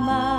mama.